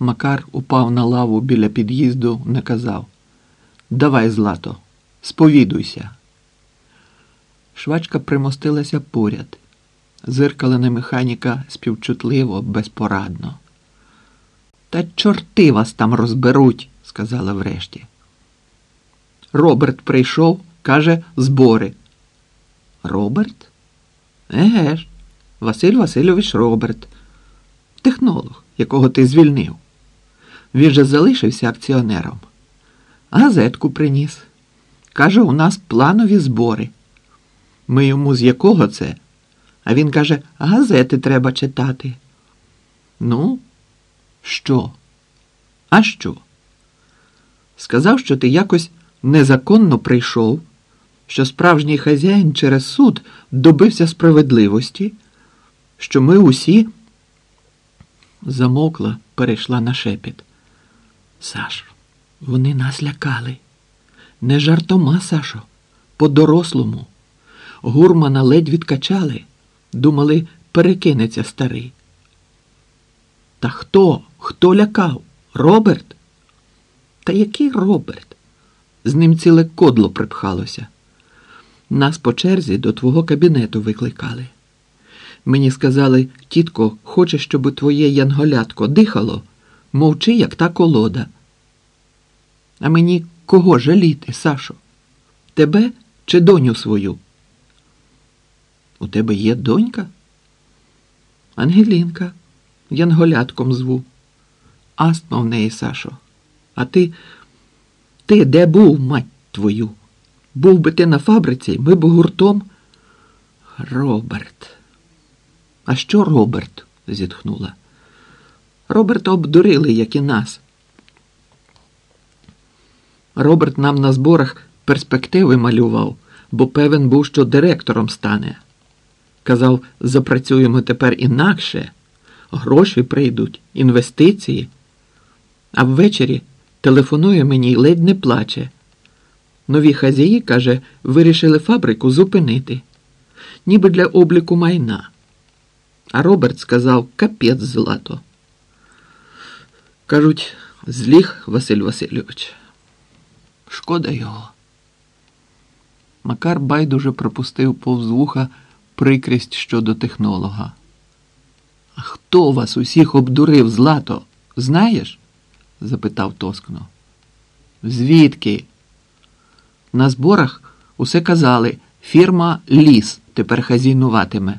Макар упав на лаву біля під'їзду, наказав Давай, Злато, сповідуйся. Швачка примостилася поряд. Зиркала на механіка співчутливо, безпорадно. Та чорти вас там розберуть, сказала врешті. Роберт прийшов, каже, збори. Роберт? Еге ж, Василь Васильович Роберт, технолог, якого ти звільнив. Він же залишився акціонером. Газетку приніс. Каже, у нас планові збори. Ми йому з якого це? А він каже, газети треба читати. Ну, що? А що? Сказав, що ти якось незаконно прийшов, що справжній хазяїн через суд добився справедливості, що ми усі замовкла, перейшла на шепіт. Саш, вони нас лякали. Не жартома, Сашо, по-дорослому. Гурмана ледь відкачали, думали, перекинеться старий. Та хто? Хто лякав? Роберт? Та який Роберт? З ним ціле кодло припхалося. Нас по черзі до твого кабінету викликали. Мені сказали, тітко, хоче, щоб твоє янголятко дихало, мовчи, як та колода. А мені кого жаліти, Сашо? Тебе чи доню свою? У тебе є донька? Ангелінка, янголятком зву. Астма в неї, Сашо. А ти, ти де був, мать твою? Був би ти на фабриці, ми б гуртом. Роберт. А що Роберт? зітхнула. Роберта обдурили, як і нас. Роберт нам на зборах перспективи малював, бо певен був, що директором стане. Казав, запрацюємо тепер інакше, гроші прийдуть, інвестиції. А ввечері телефонує мені й ледь не плаче. Нові хазяї, каже, вирішили фабрику зупинити, ніби для обліку майна. А Роберт сказав капець злато. Кажуть, зліг Василь Васильович. Шкода його. Макар байдуже пропустив повз вуха прикрість щодо технолога. А хто вас усіх обдурив, Злато? Знаєш? запитав тоскно. Звідки? На зборах усе казали, фірма Ліс тепер хазійнуватиме.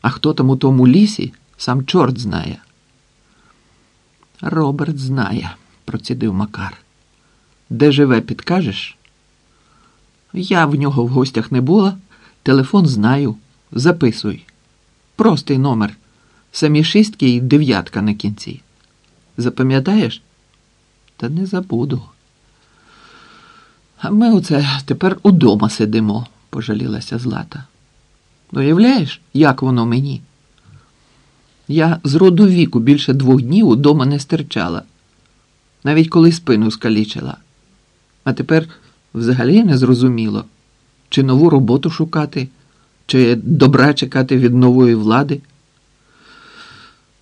А хто там у тому лісі, сам чорт знає. Роберт знає, процідив Макар. Де живе, підкажеш? Я в нього в гостях не була, телефон знаю. Записуй. Простий номер. Самі шістки і дев'ятка на кінці. Запам'ятаєш? Та не забуду. А ми оце тепер удома сидимо, пожалілася Злата. Уявляєш, як воно мені? Я з роду віку більше двох днів удома не стерчала, навіть коли спину скалічила. А тепер взагалі не зрозуміло, чи нову роботу шукати, чи добра чекати від нової влади.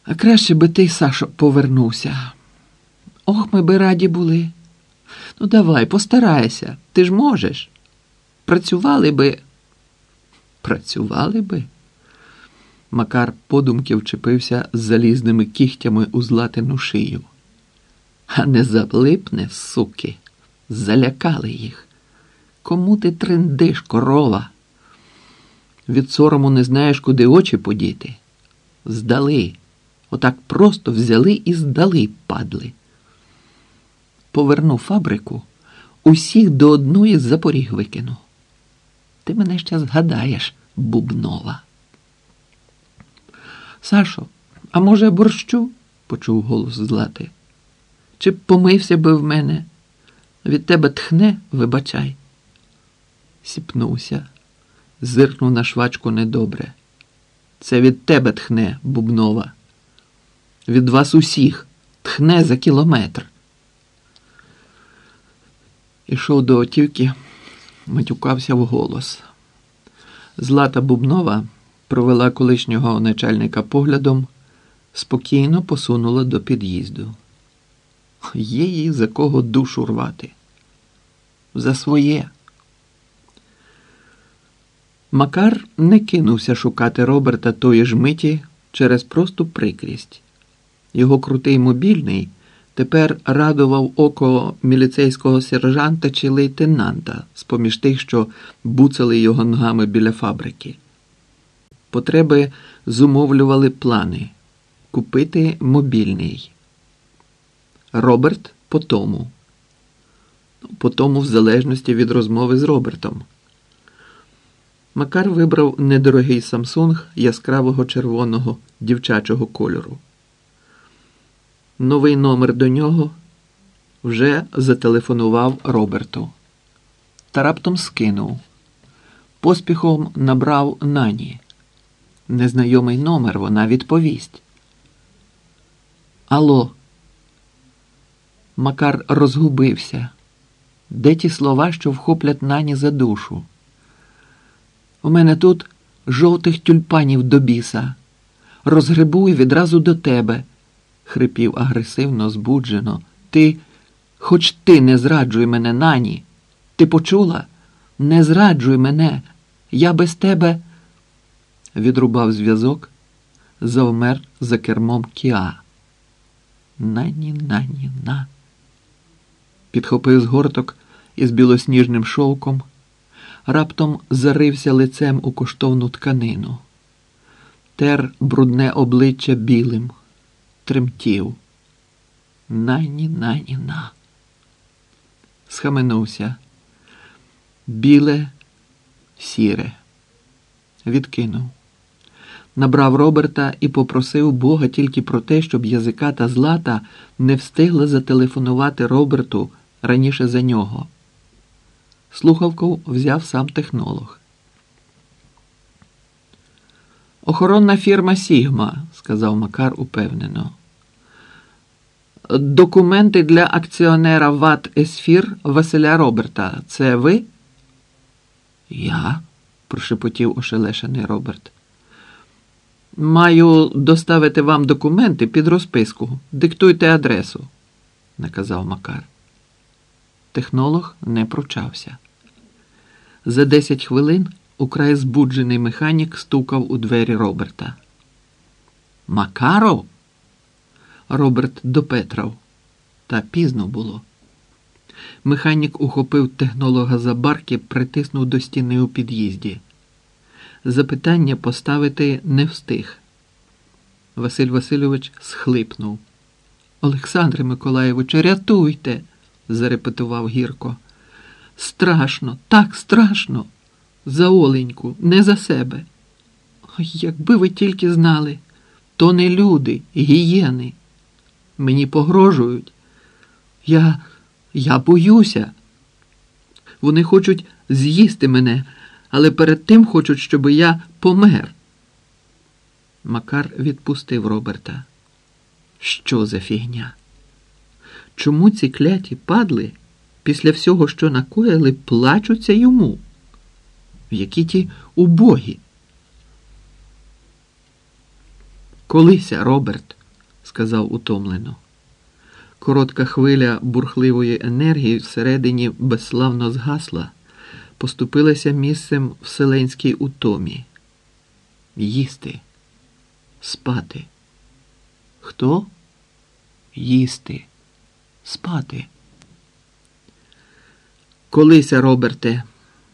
А краще би ти, Сашо, повернувся. Ох, ми би раді були. Ну, давай, постарайся, ти ж можеш. Працювали би. Працювали би. Макар подумки вчепився з залізними кігтями у златину шию. А не заблипне, суки, залякали їх. Кому ти трендиш, корова? Від сорому не знаєш, куди очі подіти. Здали. Отак просто взяли і здали, падли. Поверну фабрику, усіх до одної з запоріг викину. Ти мене ще згадаєш, бубнова. Сашо, а може, борщу? почув голос Злати. Чи помився би в мене? Від тебе тхне, вибачай. Сіпнувся, зиркнув на швачку недобре. Це від тебе тхне, бубнова. Від вас усіх тхне за кілометр. Ішов до отівки, матюкався вголос. Злата Бубнова провела колишнього начальника поглядом, спокійно посунула до під'їзду. Є їй за кого душу рвати. За своє. Макар не кинувся шукати Роберта тої ж миті через просту прикрість. Його крутий мобільний тепер радував око міліцейського сержанта чи лейтенанта з поміж тих, що буцали його ногами біля фабрики. Потреби зумовлювали плани купити мобільний. Роберт по тому. По тому, в залежності від розмови з Робертом. Макар вибрав недорогий Самсунг яскравого червоного дівчачого кольору. Новий номер до нього вже зателефонував Роберту. Та раптом скинув. Поспіхом набрав нані. Незнайомий номер вона відповість. Алло. Макар розгубився. Де ті слова, що вхоплять нані за душу? У мене тут жовтих тюльпанів до біса. Розгребу і відразу до тебе, хрипів агресивно, збуджено. Ти, хоч ти не зраджуй мене, нані. Ти почула? Не зраджуй мене. Я без тебе. Відрубав зв'язок, завмер за кермом Кіа. Нані, нані, на. Підхопив згорток із білосніжним шовком раптом зарився лицем у коштовну тканину, тер брудне обличчя білим, тремтів. Нані, нані, на. Схаменувся. Біле, сіре. Відкинув. Набрав Роберта і попросив Бога тільки про те, щоб язика та злата не встигли зателефонувати Роберту раніше за нього. Слухавку взяв сам технолог. Охоронна фірма Сігма, сказав Макар упевнено. Документи для акціонера ВАТ Есфір Василя Роберта. Це ви? Я? прошепотів ошелешений Роберт. Маю доставити вам документи під розписку. Диктуйте адресу, наказав Макар. Технолог не пручався. За десять хвилин украй збуджений механік стукав у двері Роберта. Макаров? Роберт допетрав. Та пізно було. Механік ухопив технолога за барки, притиснув до стіни у під'їзді. Запитання поставити не встиг. Василь Васильович схлипнув. Олександре Миколаєвичу, рятуйте зарепетував гірко. Страшно, так страшно. За Оленьку, не за себе. Якби ви тільки знали, то не люди, гієни. Мені погрожують. Я я боюся. Вони хочуть з'їсти мене, але перед тим хочуть, щоб я помер. Макар відпустив Роберта. Що за фігня? Чому ці кляті падли після всього, що накоїли, плачуться йому? Які ті убогі? Колися, Роберт, сказав утомлено. Коротка хвиля бурхливої енергії всередині безславно згасла, поступилася місцем вселенській утомі. Їсти, спати. Хто? Їсти спати. Колися, Роберте,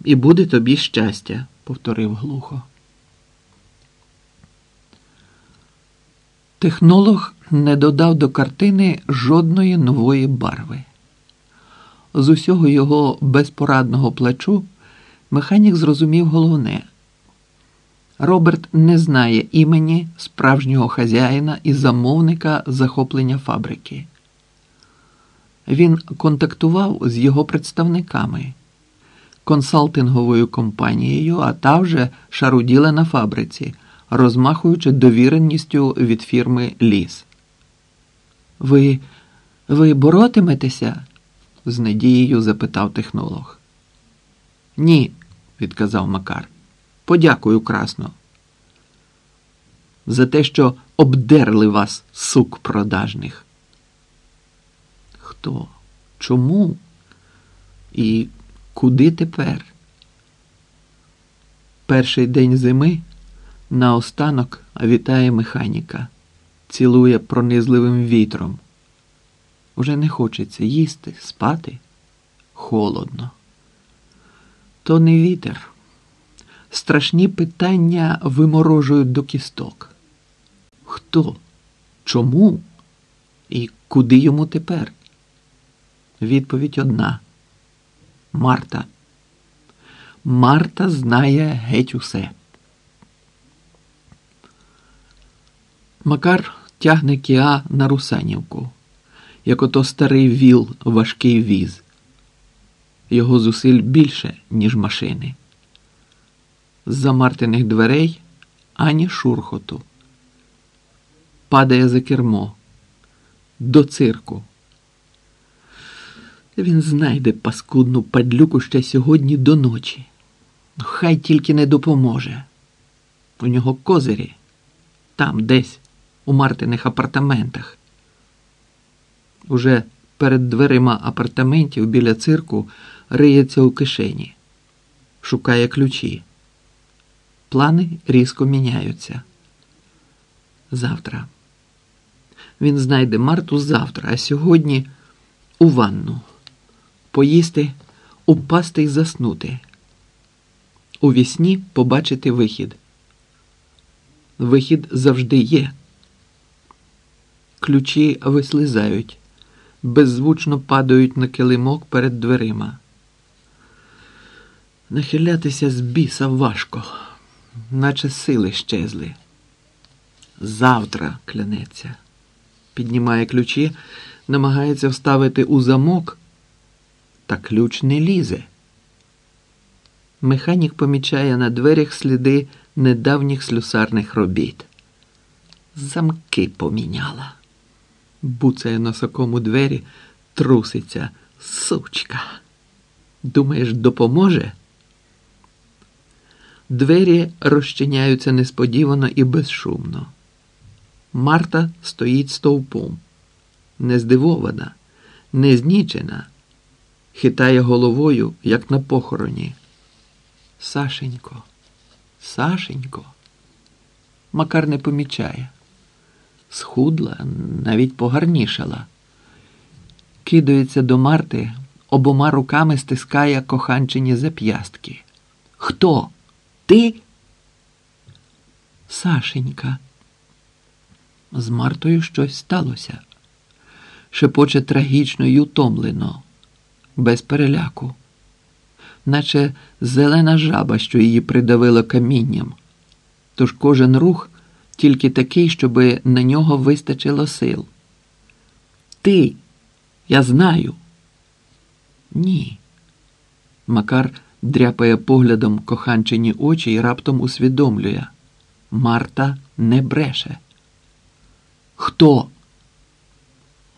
і буде тобі щастя, повторив глухо. Технолог не додав до картини жодної нової барви. З усього його безпорадного плачу механік зрозумів головне. Роберт не знає імені справжнього хазяїна і замовника захоплення фабрики. Він контактував з його представниками, консалтинговою компанією, а та вже шаруділа на фабриці, розмахуючи довіреністю від фірми Ліс. Ви ви боротиметеся? з надією запитав технолог. Ні, відказав Макар. Подякую красно. за те, що обдерли вас, сук продажних. Хто? Чому? І куди тепер? Перший день зими наостанок вітає механіка, цілує пронизливим вітром. Уже не хочеться їсти, спати холодно. То не вітер. Страшні питання виморожують до кісток. Хто? Чому? І куди йому тепер? Відповідь одна. Марта. Марта знає геть усе. Макар тягне кіа на Русанівку, як ото старий віл важкий віз. Його зусиль більше, ніж машини. З-за Мартиних дверей ані шурхоту. Падає за кермо. До цирку. Він знайде паскудну падлюку ще сьогодні до ночі. Хай тільки не допоможе. У нього козирі там десь, у Мартиних апартаментах. Уже перед дверима апартаментів біля цирку риється у кишені, шукає ключі. Плани різко міняються. Завтра. Він знайде Марту завтра, а сьогодні у ванну. Поїсти, упасти і заснути. У вісні побачити вихід. Вихід завжди є. Ключі вислизають, беззвучно падають на килимок перед дверима. Нахилятися з біса важко, наче сили щезли. Завтра клянеться. Піднімає ключі, намагається вставити у замок, та ключ не лізе. Механік помічає на дверях сліди недавніх слюсарних робіт. Замки поміняла. Буцає носоком у двері, труситься. Сучка. Думаєш, допоможе? Двері розчиняються несподівано і безшумно. Марта стоїть стовпом, не здивована, не знічена, хитає головою, як на похороні. Сашенько, Сашенько, Макар не помічає. Схудла, навіть погарнішала. Кидається до Марти, обома руками стискає коханчині зап'ястки. Хто? Ти? Сашенька. З Мартою щось сталося. Шепоче трагічно й утомлено, без переляку, наче зелена жаба, що її придавило камінням. Тож кожен рух тільки такий, щоби на нього вистачило сил. Ти, я знаю. Ні. Макар дряпає поглядом коханчині очі і раптом усвідомлює. Марта не бреше. Хто?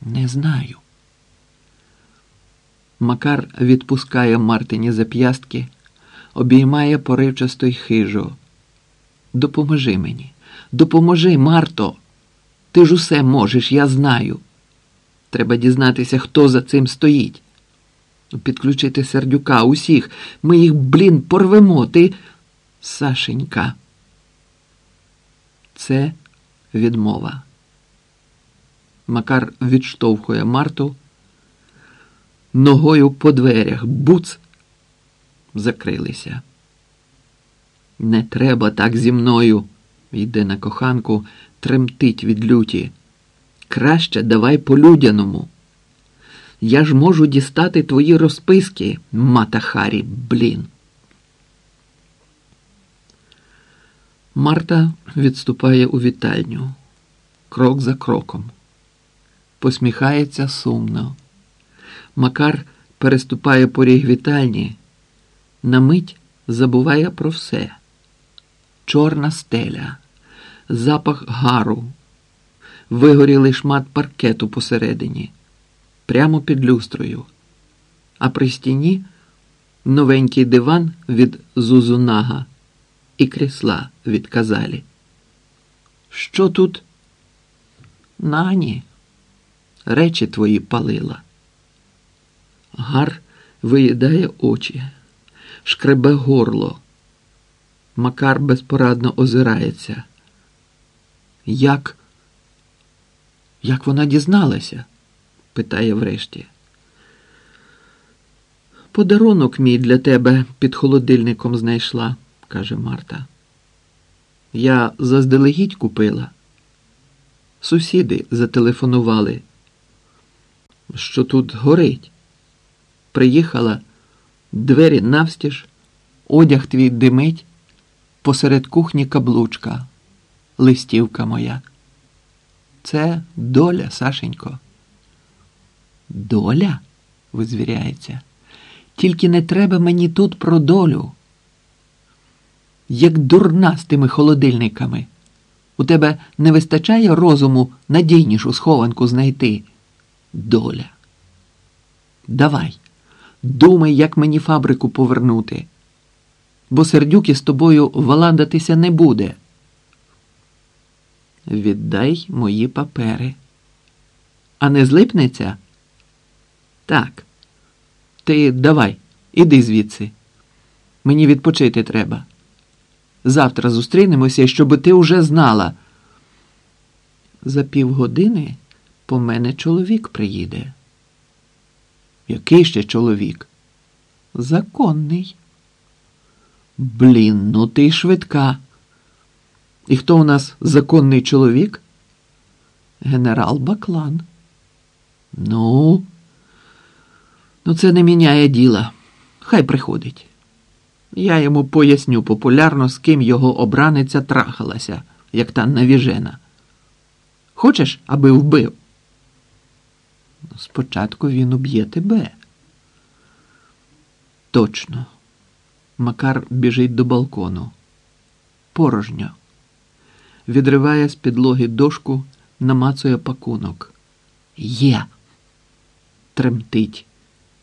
Не знаю. Макар відпускає Мартині зап'ястки, обіймає поривчасто й хижо. Допоможи мені, допоможи, Марто. Ти ж усе можеш, я знаю. Треба дізнатися, хто за цим стоїть. Підключити сердюка, усіх. Ми їх, блін, порвемо. Ти, Сашенька. Це відмова. Макар відштовхує Марту. Ногою по дверях. Буц. Закрилися. Не треба так зі мною. Йде на коханку, тремтить від люті. Краще давай по-людяному. Я ж можу дістати твої розписки, мата Харі, блін. Марта відступає у вітальню, крок за кроком. Посміхається сумно. Макар переступає поріг вітальні, на мить забуває про все. Чорна стеля, запах гару, вигорілий шмат паркету посередині, прямо під люстрою, а при стіні новенький диван від Зузунага і крісла від казалі. Що тут? Нані, речі твої палила. Гар виїдає очі, шкребе горло. Макар безпорадно озирається. Як? Як вона дізналася? Питає врешті. Подарунок мій для тебе під холодильником знайшла, каже Марта. Я заздалегідь купила. Сусіди зателефонували, що тут горить. Приїхала, двері навстіж, одяг твій димить, посеред кухні каблучка, листівка моя. Це доля, Сашенько. Доля? визвіряється. Тільки не треба мені тут про долю. Як дурна з тими холодильниками. У тебе не вистачає розуму надійнішу схованку знайти. Доля. Давай, думай, як мені фабрику повернути, бо сердюки з тобою валадатися не буде. Віддай мої папери. А не злипнеться? Так. Ти давай, іди звідси. Мені відпочити треба. Завтра зустрінемося, щоб ти уже знала. За півгодини по мене чоловік приїде. Який ще чоловік? Законний. Блін, ну ти швидка. І хто у нас законний чоловік? Генерал Баклан. Ну, ну це не міняє діла. Хай приходить. Я йому поясню популярно, з ким його обраниця трахалася, як та навіжена. Хочеш, аби вбив? Спочатку він уб'є тебе. Точно. Макар біжить до балкону. Порожньо. Відриває з підлоги дошку, намацує пакунок. Є. Тремтить.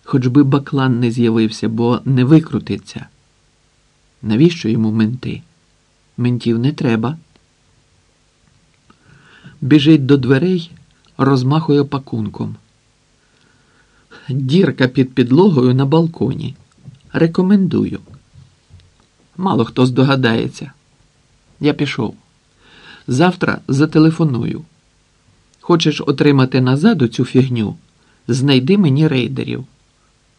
Хоч би баклан не з'явився, бо не викрутиться. Навіщо йому менти? Ментів не треба. Біжить до дверей, розмахує пакунком. Дірка під підлогою на балконі. Рекомендую. Мало хто здогадається. Я пішов. Завтра зателефоную. Хочеш отримати назад цю фігню? Знайди мені рейдерів.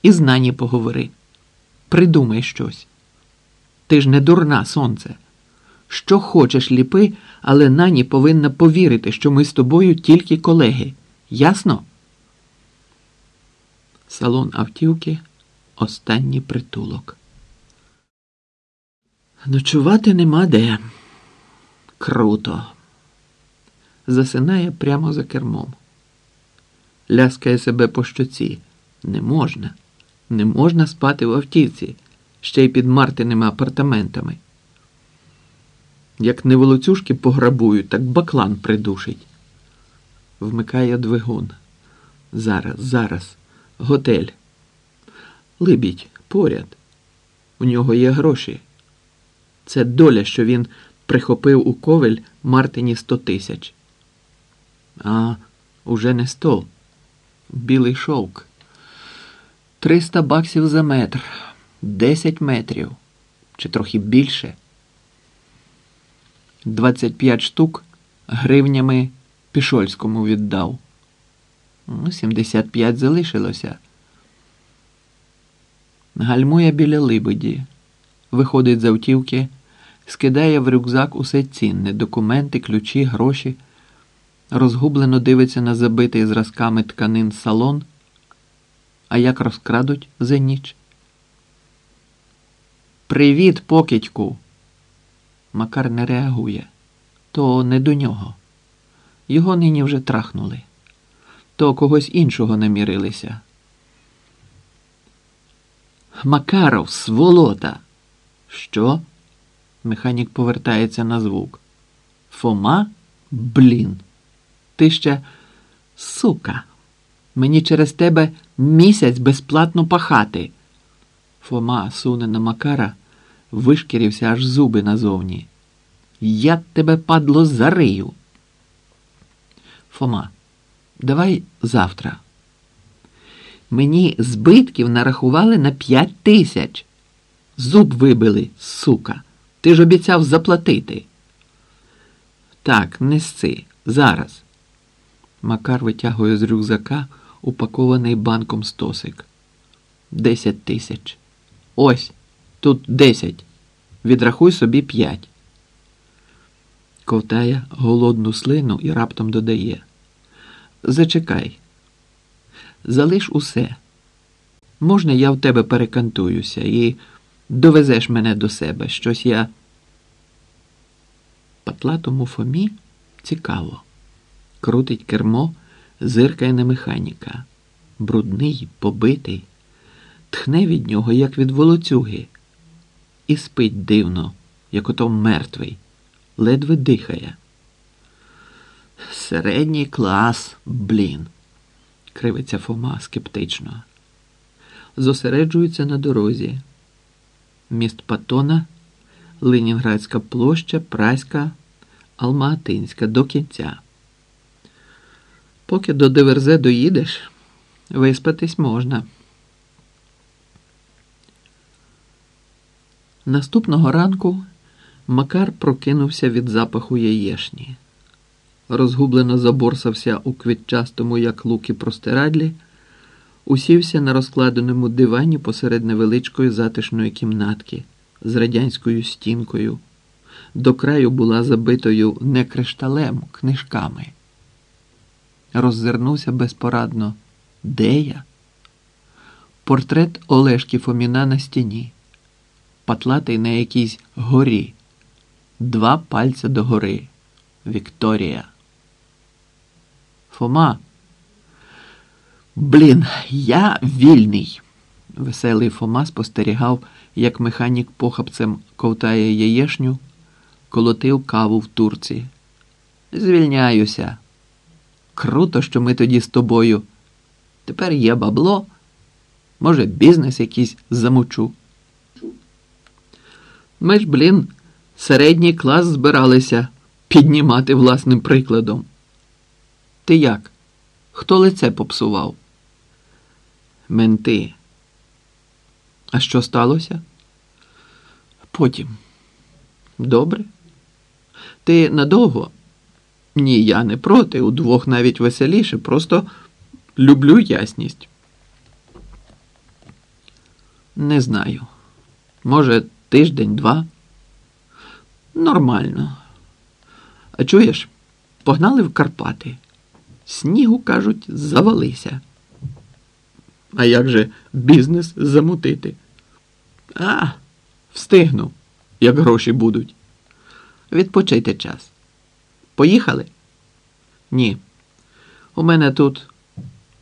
І з нані поговори. Придумай щось. Ти ж не дурна, сонце. Що хочеш ліпи, але нані повинна повірити, що ми з тобою тільки колеги. Ясно? Салон автівки останній притулок. Ночувати нема де. Круто. Засинає прямо за кермом. Ляскає себе по щоці. Не можна. Не можна спати в автівці, ще й під Мартиними апартаментами. Як неволоцюжки пограбують, так баклан придушить. Вмикає двигун. Зараз, зараз, готель. Либідь, поряд. У нього є гроші. Це доля, що він прихопив у ковель Мартині сто тисяч. А уже не сто. Білий шовк. Триста баксів за метр, десять метрів чи трохи більше. Двадцять п'ять штук гривнями Пішольському віддав. Ну, сімдесят п'ять залишилося. Гальмує біля либеді, виходить з автівки, скидає в рюкзак усе цінне, документи, ключі, гроші, розгублено дивиться на забитий зразками тканин салон. А як розкрадуть за ніч? Привіт, покидьку! Макар не реагує. То не до нього. Його нині вже трахнули, то когось іншого намірилися. Макаров, сволота. Що? Механік повертається на звук. Фома? Блін. Ти ще сука. Мені через тебе місяць безплатно пахати. Фома суне на Макара, вишкірився аж зуби назовні. Я тебе, падло, зарию. Фома, давай завтра. Мені збитків нарахували на п'ять тисяч. Зуб вибили, сука. Ти ж обіцяв заплатити. Так, несси, зараз. Макар витягує з рюкзака упакований банком стосик. Десять тисяч. Ось, тут десять. Відрахуй собі п'ять. Ковтає голодну слину і раптом додає. Зачекай. Залиш усе. Можна, я в тебе перекантуюся і довезеш мене до себе. Щось я. Патлатому Фомі цікаво. Крутить кермо, зиркає на механіка. Брудний, побитий, тхне від нього, як від волоцюги, і спить дивно, як ото мертвий, ледве дихає. Середній клас, блін, кривиться Фома скептично. Зосереджується на дорозі. Міст Патона, Ленінградська площа, Праська, Алматинська до кінця. Поки до Диверзе доїдеш, виспатись можна. Наступного ранку Макар прокинувся від запаху яєшні. Розгублено заборсався у квітчастому, як луки простирадлі, усівся на розкладеному дивані посеред невеличкої затишної кімнатки з радянською стінкою. До краю була забитою не кришталем, книжками. Роззирнувся безпорадно. Де я? Портрет Олешки Фоміна на стіні, патлатий на якійсь горі, два пальця до гори. Вікторія. Фома. Блін, я вільний. Веселий Фома спостерігав, як механік похапцем ковтає яєшню, колотив каву в турці. Звільняюся. Круто, що ми тоді з тобою. Тепер є бабло. Може, бізнес якийсь замучу. Ми ж, блін, середній клас збиралися піднімати власним прикладом. Ти як? Хто лице попсував? Менти. А що сталося? Потім. Добре. Ти надовго? Ні, я не проти. Удвох навіть веселіше. Просто люблю ясність. Не знаю. Може, тиждень-два. Нормально. А чуєш, погнали в Карпати. Снігу, кажуть, завалися. А як же бізнес замутити? А, встигну, як гроші будуть. Відпочийте час. Поїхали? Ні. У мене тут.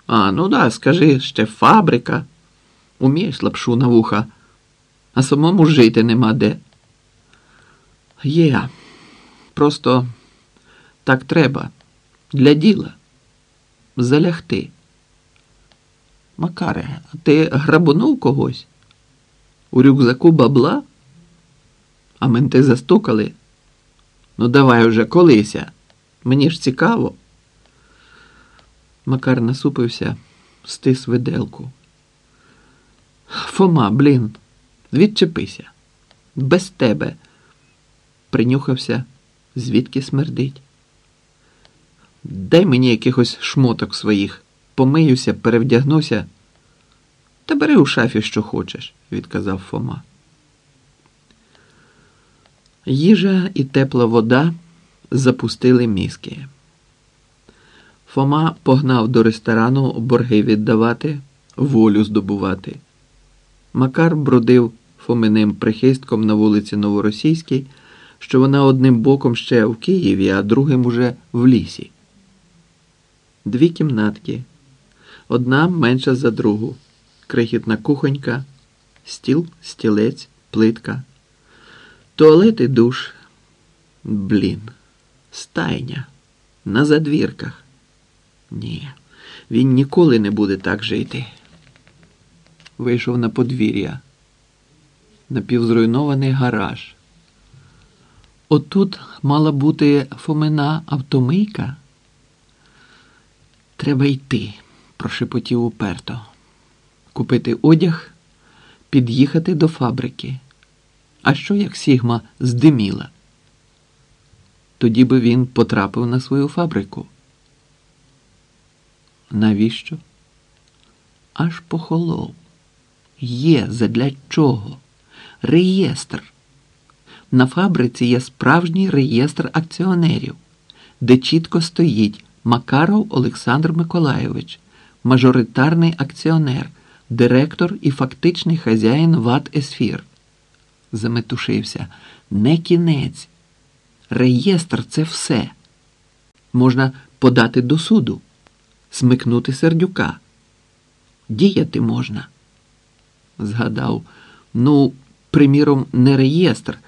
А, ну да, скажи, ще фабрика. Умієш лапшу на вуха, а самому жити нема де. Є. Просто так треба. Для діла. Залягти. Макаре, а ти грабунув когось? У рюкзаку бабла? А менти застукали? Ну, давай уже колися. Мені ж цікаво. Макар насупився, стис виделку. Фома, блін, відчепися. Без тебе. Принюхався, звідки смердить. Дай мені якихось шмоток своїх, помиюся, перевдягнуся. Та бери у шафі, що хочеш, відказав Фома. Їжа і тепла вода запустили мізки. Фома погнав до ресторану борги віддавати, волю здобувати. Макар бродив Фоминим прихистком на вулиці Новоросійській, що вона одним боком ще в Києві, а другим уже в лісі. Дві кімнатки, одна менша за другу, крихітна кухонька, стіл, стілець, плитка, туалет і душ. Блін, стайня на задвірках. Ні, він ніколи не буде так жити. Вийшов на подвір'я, напівзруйнований гараж. Отут мала бути Фомина автомийка. Треба йти, прошепотів уперто. Купити одяг, під'їхати до фабрики. А що як Сігма здиміла? Тоді би він потрапив на свою фабрику. Навіщо? Аж похолов. Є задля чого? Реєстр. На фабриці є справжній реєстр акціонерів, де чітко стоїть Макаров Олександр Миколайович, мажоритарний акціонер, директор і фактичний хазяїн ВАТ Есфір. Заметушився. Не кінець. Реєстр це все. Можна подати до суду, смикнути сердюка. Діяти можна. Згадав, ну, приміром, не реєстр,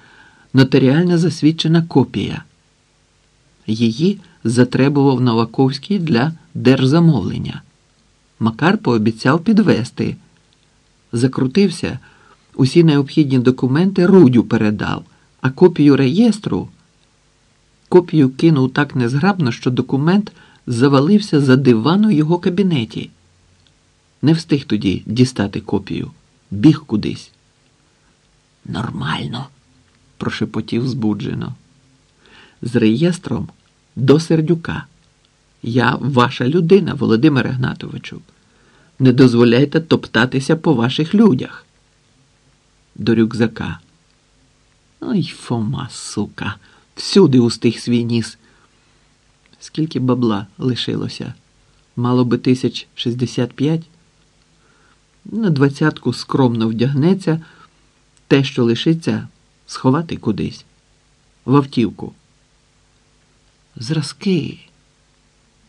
нотаріально засвідчена копія. Її затребував Новаковський для держзамовлення. Макар пообіцяв підвести. Закрутився, усі необхідні документи Рудю передав, а копію реєстру. Копію кинув так незграбно, що документ завалився за диван у його кабінеті. Не встиг тоді дістати копію, біг кудись. Нормально, прошепотів збуджено. З реєстром до сердюка. Я ваша людина, Володимире Гнатовичу. Не дозволяйте топтатися по ваших людях. До рюкзака. Ой, Фома, сука, всюди устиг свій ніс. Скільки бабла лишилося? Мало би тисяч шістдесят п'ять? На двадцятку скромно вдягнеться, те, що лишиться, сховати кудись, в автівку. Зразки.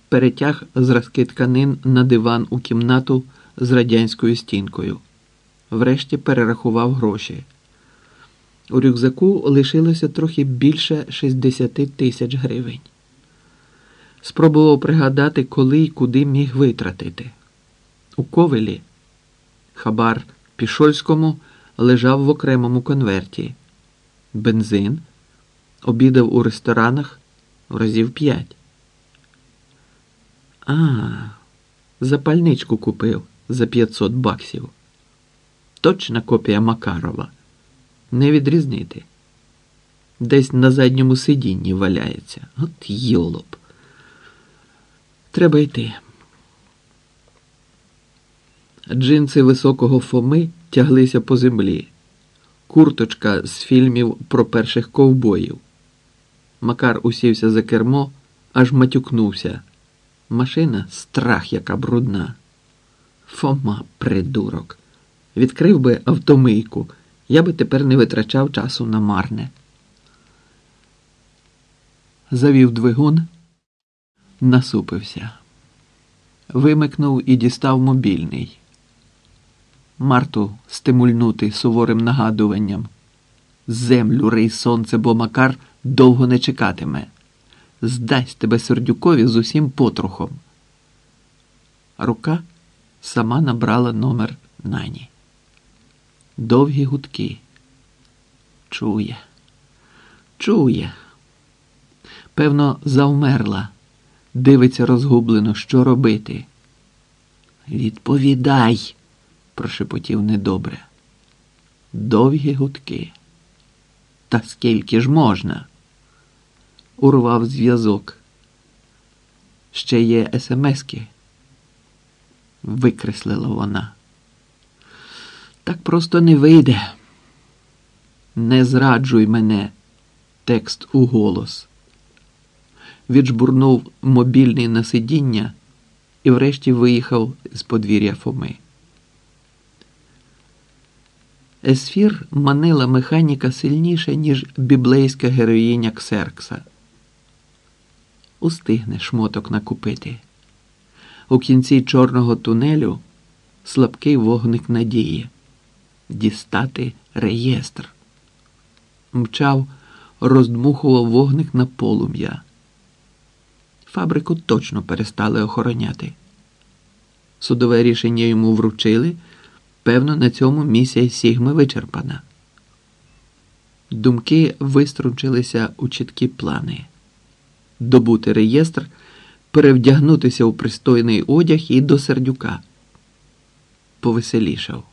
Перетяг зразки тканин на диван у кімнату з радянською стінкою. Врешті перерахував гроші. У рюкзаку лишилося трохи більше 60 тисяч гривень. Спробував пригадати, коли й куди міг витратити. У ковелі хабар Пішольському лежав в окремому конверті. Бензин обідав у ресторанах разів п'ять. А, запальничку купив за 500 баксів. Точна копія Макарова. Не відрізнити. Десь на задньому сидінні валяється. От йолоп. Треба йти. Джинси високого Фоми тяглися по землі. Курточка з фільмів про перших ковбоїв. Макар усівся за кермо, аж матюкнувся. Машина страх, яка брудна. Фома, придурок. Відкрив би автомийку, я би тепер не витрачав часу на марне. Завів двигун, насупився. Вимикнув і дістав мобільний. Марту стимульнути суворим нагадуванням. Землю рей сонце, бо Макар довго не чекатиме. Здасть тебе Сердюкові з усім потрухом. Рука сама набрала номер нані. Довгі гудки. Чує, чує. Певно, завмерла, дивиться розгублено, що робити. Відповідай, прошепотів недобре. Довгі гудки. Та скільки ж можна? Урвав зв'язок. Ще є смски. Викреслила вона. Так просто не вийде. Не зраджуй мене, текст у голос. Віджбурнув мобільний на сидіння і врешті виїхав з подвір'я Фоми. Есфір манила механіка сильніше, ніж біблейська героїня Ксеркса. Устигне шмоток накупити. У кінці чорного тунелю слабкий вогник надії дістати реєстр. Мчав, роздмухував вогник на полум'я. Фабрику точно перестали охороняти. Судове рішення йому вручили. Певно, на цьому місія Сігми вичерпана. Думки виструнчилися у чіткі плани. Добути реєстр, перевдягнутися у пристойний одяг і до сердюка. Повеселішав.